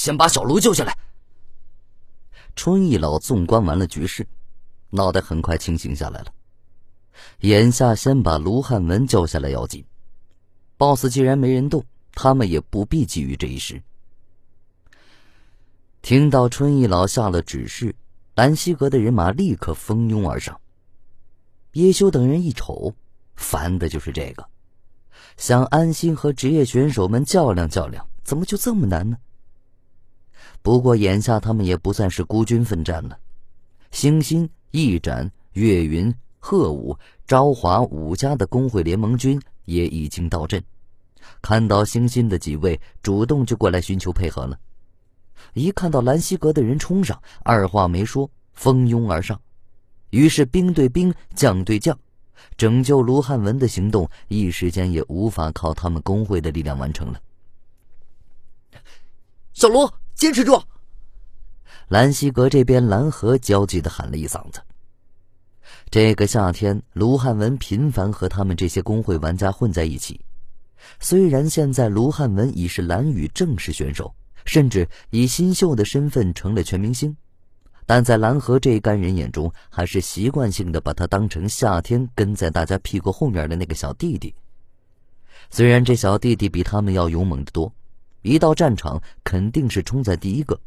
先把小卢救下来。春意老纵观完了局势，脑袋很快清醒下来了。眼下先把卢汉文救下来要紧。boss 既然没人动，他们也不必急于这一时。听到春意老下了指示，兰溪阁的人马立刻蜂拥而上。叶修等人一瞅，烦的就是这个，想安心和职业选手们较量较量，怎么就这么难呢？不过眼下他们也不算是孤军奋战了，星星、翼展、岳云、贺武、昭华五家的工会联盟军也已经到阵，看到星星的几位主动就过来寻求配合了。一看到兰溪阁的人冲上，二话没说，蜂拥而上。于是兵对兵，将对将，拯救卢汉文的行动一时间也无法靠他们工会的力量完成了。小卢，坚持住！兰溪阁这边，蓝河焦急的喊了一嗓子。这个夏天，卢汉文频繁和他们这些工会玩家混在一起。虽然现在卢汉文已是蓝羽正式选手。甚至以新秀的身份成了全明星，但在蓝河这一干人眼中，还是习惯性的把他当成夏天跟在大家屁股后面的那个小弟弟。虽然这小弟弟比他们要勇猛得多，一到战场肯定是冲在第一个。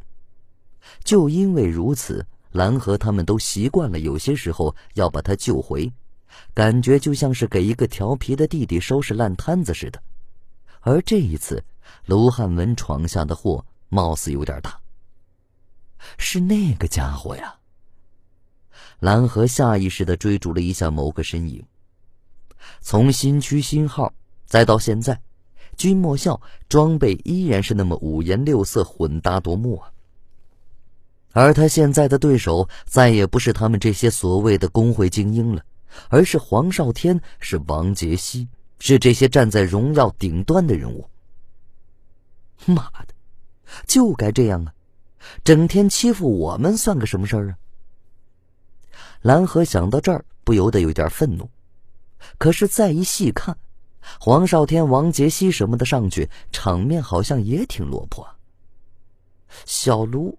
就因为如此，蓝河他们都习惯了，有些时候要把他救回，感觉就像是给一个调皮的弟弟收拾烂摊子似的。而这一次，卢汉文闯下的祸貌似有点大。是那个家伙呀！蓝河下意识的追逐了一下某个身影。从新区新号再到现在，君莫笑装备依然是那么五颜六色、混搭夺目啊。而他现在的对手再也不是他们这些所谓的工会精英了，而是黄少天，是王杰希。是这些站在荣耀顶端的人物。妈的，就该这样啊！整天欺负我们算个什么事儿啊？蓝河想到这儿，不由得有点愤怒。可是再一细看，黄少天、王杰希什么的上去，场面好像也挺落魄。小卢，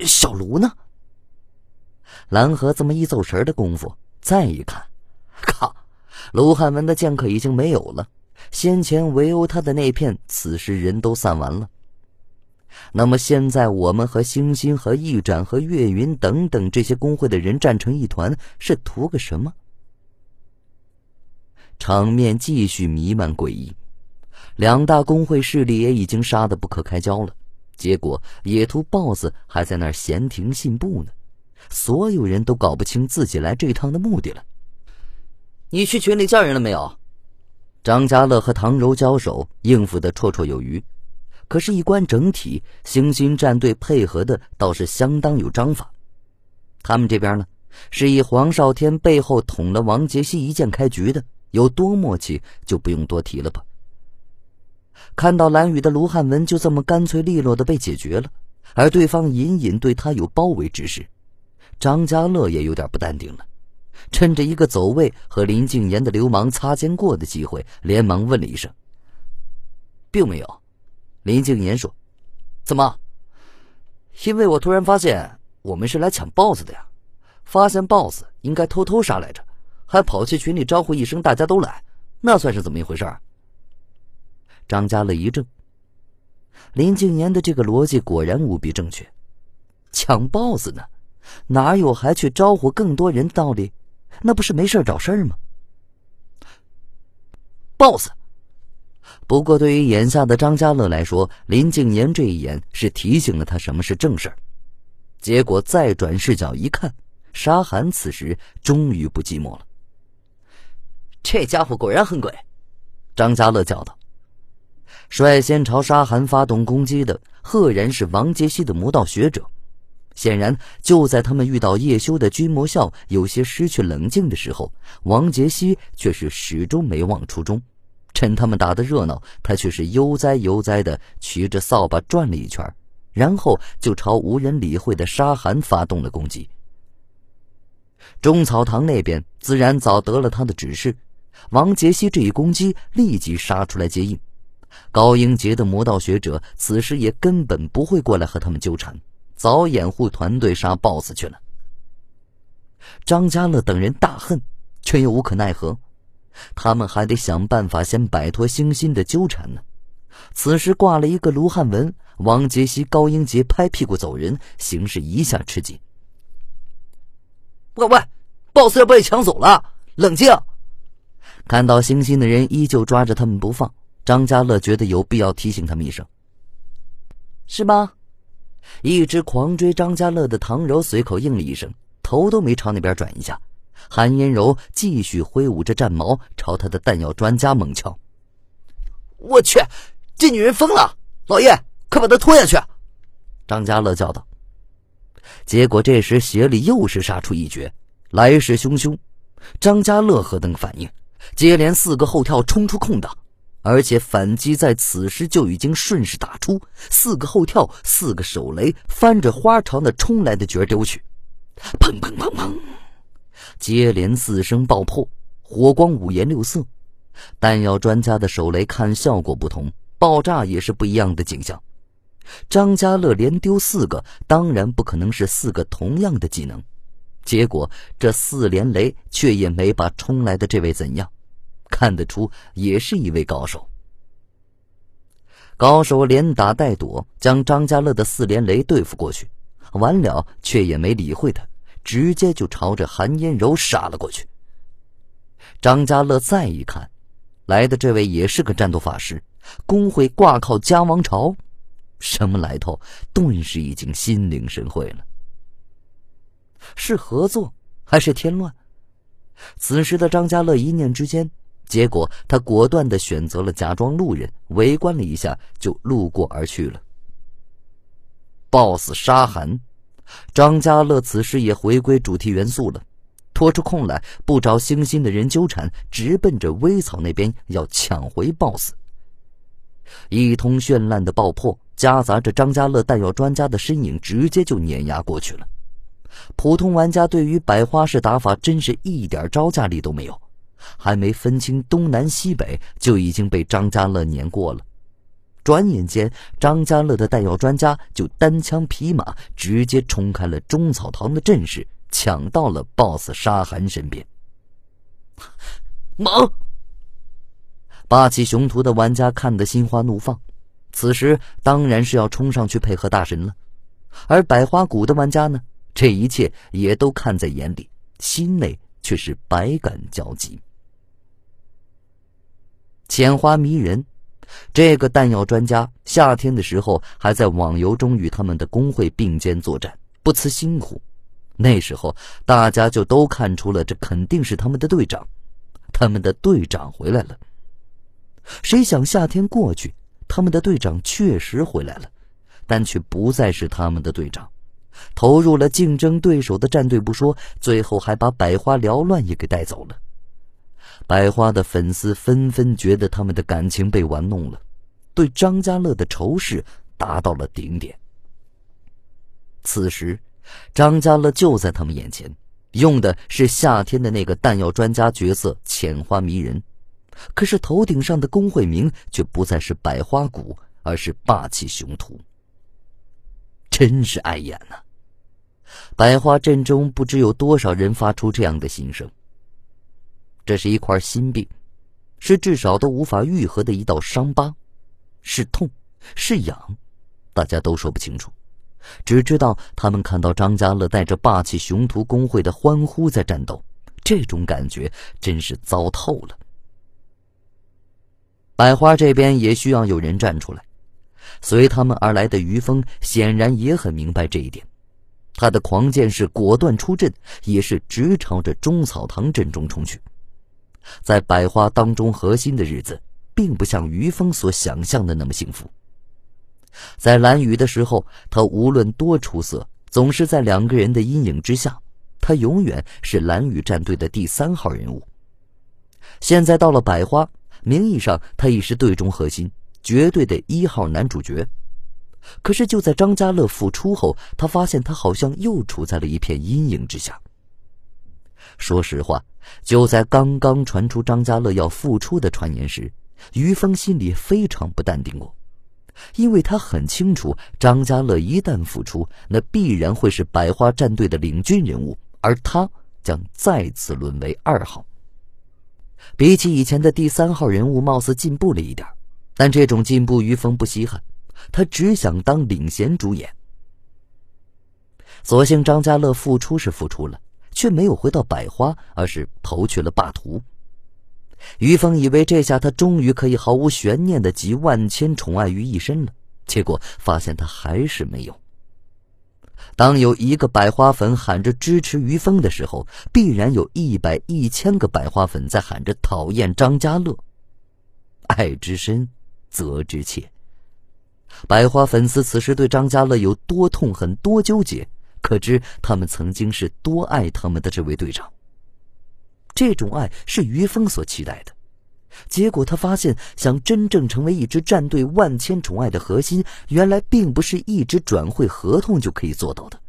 小卢呢？蓝河这么一走神的功夫，再一看，靠！卢汉文的剑客已经没有了，先前围殴他的那片，此时人都散完了。那么现在我们和星星、和翼展、和岳云等等这些工会的人战成一团，是图个什么？场面继续弥漫诡异，两大工会势力也已经杀得不可开交了。结果野兔 BOSS 还在那儿闲庭信步呢，所有人都搞不清自己来这趟的目的了。你去群里叫人了没有？张家乐和唐柔交手，应付的绰绰有余。可是，一观整体，星星战队配合的倒是相当有章法。他们这边呢，是以黄少天背后捅了王杰希一剑开局的，有多默契就不用多提了吧。看到蓝雨的卢汉文就这么干脆利落的被解决了，而对方隐隐对他有包围之势，张家乐也有点不淡定了。趁着一个走位和林静言的流氓擦肩过的机会，连忙问了一声：“并没有。”林静言说：“怎么？因为我突然发现我们是来抢 BOSS 的呀！发现 BOSS 应该偷偷杀来着，还跑去群里招呼一声大家都来，那算是怎么一回事？”张家乐一怔，林静言的这个逻辑果然无比正确。抢 BOSS 呢，哪有还去招呼更多人道理？那不是没事找事吗？boss。不过对于眼下的张家乐来说，林静言这一眼是提醒了他什么是正事儿。结果再转视角一看，沙寒此时终于不寂寞了。这家伙果然很鬼，张家乐叫道。率先朝沙寒发动攻击的，赫然是王杰希的魔道学者。显然，就在他们遇到叶修的君魔笑有些失去冷静的时候，王杰希却是始终没忘初衷。趁他们打得热闹，他却是悠哉悠哉的骑着扫把转了一圈，然后就朝无人理会的沙寒发动了攻击。中草堂那边自然早得了他的指示，王杰希这一攻击立即杀出来接应，高英杰的魔道学者此时也根本不会过来和他们纠缠，早掩护团队杀 BOSS 去了。张家乐等人大恨，却又无可奈何，他们还得想办法先摆脱星星的纠缠呢。此时挂了一个卢汉文、王杰希、高英杰拍屁股走人，形势一下吃紧。喂喂，boss 要被抢走了，冷静！看到星星的人依旧抓着他们不放，张家乐觉得有必要提醒他们一声。是吗？一直狂追张家乐的唐柔随口应了一声，头都没朝那边转一下。韩嫣柔继续挥舞着战矛，朝他的弹药专家猛敲。我去！这女人疯了！老爷，快把她拖下去！张家乐叫道。结果这时协里又是杀出一绝，来势汹汹。张家乐何等反应？接连四个后跳冲出空档，而且反击在此时就已经顺势打出。四个后跳，四个手雷，翻着花朝那冲来的角丢去。砰砰砰砰！接连四声爆破，火光五颜六色。弹药专家的手雷看效果不同。爆炸也是不一样的景象。张家乐连丢四个，当然不可能是四个同样的技能。结果这四连雷却也没把冲来的这位怎样，看得出也是一位高手。高手连打带躲，将张家乐的四连雷对付过去，完了却也没理会他，直接就朝着韩嫣柔杀了过去。张家乐再一看，来的这位也是个战斗法师。工会挂靠家王朝，什么来头？顿时已经心领神会了。是合作还是添乱？此时的张家乐一念之间，结果他果断的选择了假装路人，围观了一下就路过而去了。BOSS 沙寒，张家乐此时也回归主题元素了，拖出空来不找星星的人纠缠，直奔着微草那边要抢回 BOSS。一通绚烂的爆破，夹杂着张家乐弹药专家的身影，直接就碾压过去了。普通玩家对于百花式打法真是一点招架力都没有，还没分清东南西北，就已经被张家乐碾过了。转眼间，张家乐的弹药专家就单枪匹马，直接冲开了中草堂的阵势，抢到了 BOSS 沙寒身边。猛！霸气雄图的玩家看得心花怒放，此时当然是要冲上去配合大神了。而百花谷的玩家呢，这一切也都看在眼里，心内却是百感交集。浅花迷人，这个弹药专家，夏天的时候还在网游中与他们的工会并肩作战，不辞辛苦。那时候大家就都看出了，这肯定是他们的队长。他们的队长回来了。谁想夏天过去，他们的队长确实回来了，但却不再是他们的队长，投入了竞争对手的战队不说，最后还把百花缭乱也给带走了。百花的粉丝纷纷觉得他们的感情被玩弄了，对张家乐的仇视达到了顶点。此时，张家乐就在他们眼前，用的是夏天的那个弹药专家角色，浅花迷人。可是头顶上的工会名却不再是百花谷，而是霸气雄图。真是碍眼呐！百花阵中不知有多少人发出这样的心声。这是一块心病，是至少都无法愈合的一道伤疤，是痛，是痒，大家都说不清楚，只知道他们看到张家乐带着霸气雄图工会的欢呼在战斗，这种感觉真是糟透了。百花这边也需要有人站出来。随他们而来的于峰显然也很明白这一点，他的狂剑士果断出阵，也是直朝着中草堂阵中冲去。在百花当中核心的日子，并不像于峰所想象的那么幸福。在蓝雨的时候，他无论多出色，总是在两个人的阴影之下，他永远是蓝雨战队的第三号人物。现在到了百花。名义上他已是队中核心，绝对的一号男主角。可是就在张家乐复出后，他发现他好像又处在了一片阴影之下。说实话，就在刚刚传出张家乐要复出的传言时，于峰心里非常不淡定过，因为他很清楚，张家乐一旦复出，那必然会是百花战队的领军人物，而他将再次沦为二号。比起以前的第三号人物，貌似进步了一点，但这种进步于峰不稀罕，他只想当领衔主演。所幸张家乐复出是复出了，却没有回到百花，而是投去了霸图。于峰以为这下他终于可以毫无悬念的集万千宠爱于一身了，结果发现他还是没有。当有一个百花粉喊着支持于峰的时候，必然有一百、一千个百花粉在喊着讨厌张家乐。爱之深，责之切。百花粉丝此时对张家乐有多痛恨、多纠结，可知他们曾经是多爱他们的这位队长。这种爱是于峰所期待的，结果他发现，想真正成为一支战队万千宠爱的核心，原来并不是一纸转会合同就可以做到的。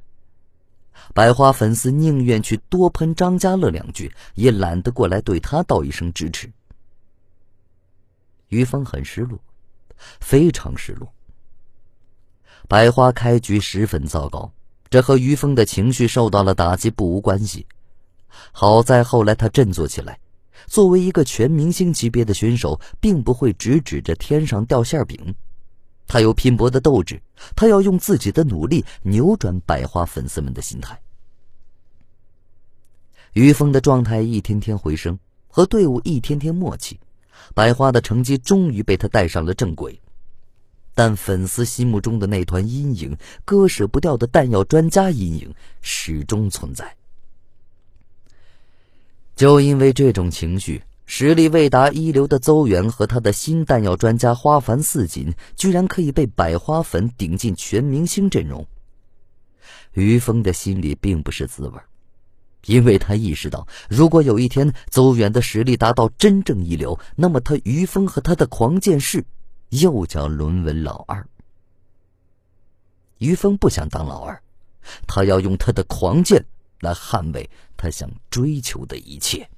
百花粉丝宁愿去多喷张家乐两句，也懒得过来对他道一声支持。于峰很失落，非常失落。百花开局十分糟糕，这和于峰的情绪受到了打击不无关系。好在后来他振作起来，作为一个全明星级别的选手，并不会只指着天上掉馅饼，他有拼搏的斗志，他要用自己的努力扭转百花粉丝们的心态。于峰的状态一天天回升，和队伍一天天默契，百花的成绩终于被他带上了正轨，但粉丝心目中的那团阴影，割舍不掉的弹药专家阴影，始终存在。就因为这种情绪，实力未达一流的邹远和他的新弹药专家花繁似锦，居然可以被百花粉顶进全明星阵容。于峰的心里并不是滋味，因为他意识到，如果有一天邹远的实力达到真正一流，那么他于峰和他的狂剑士又叫沦为老二。于峰不想当老二，他要用他的狂剑。来捍卫他想追求的一切。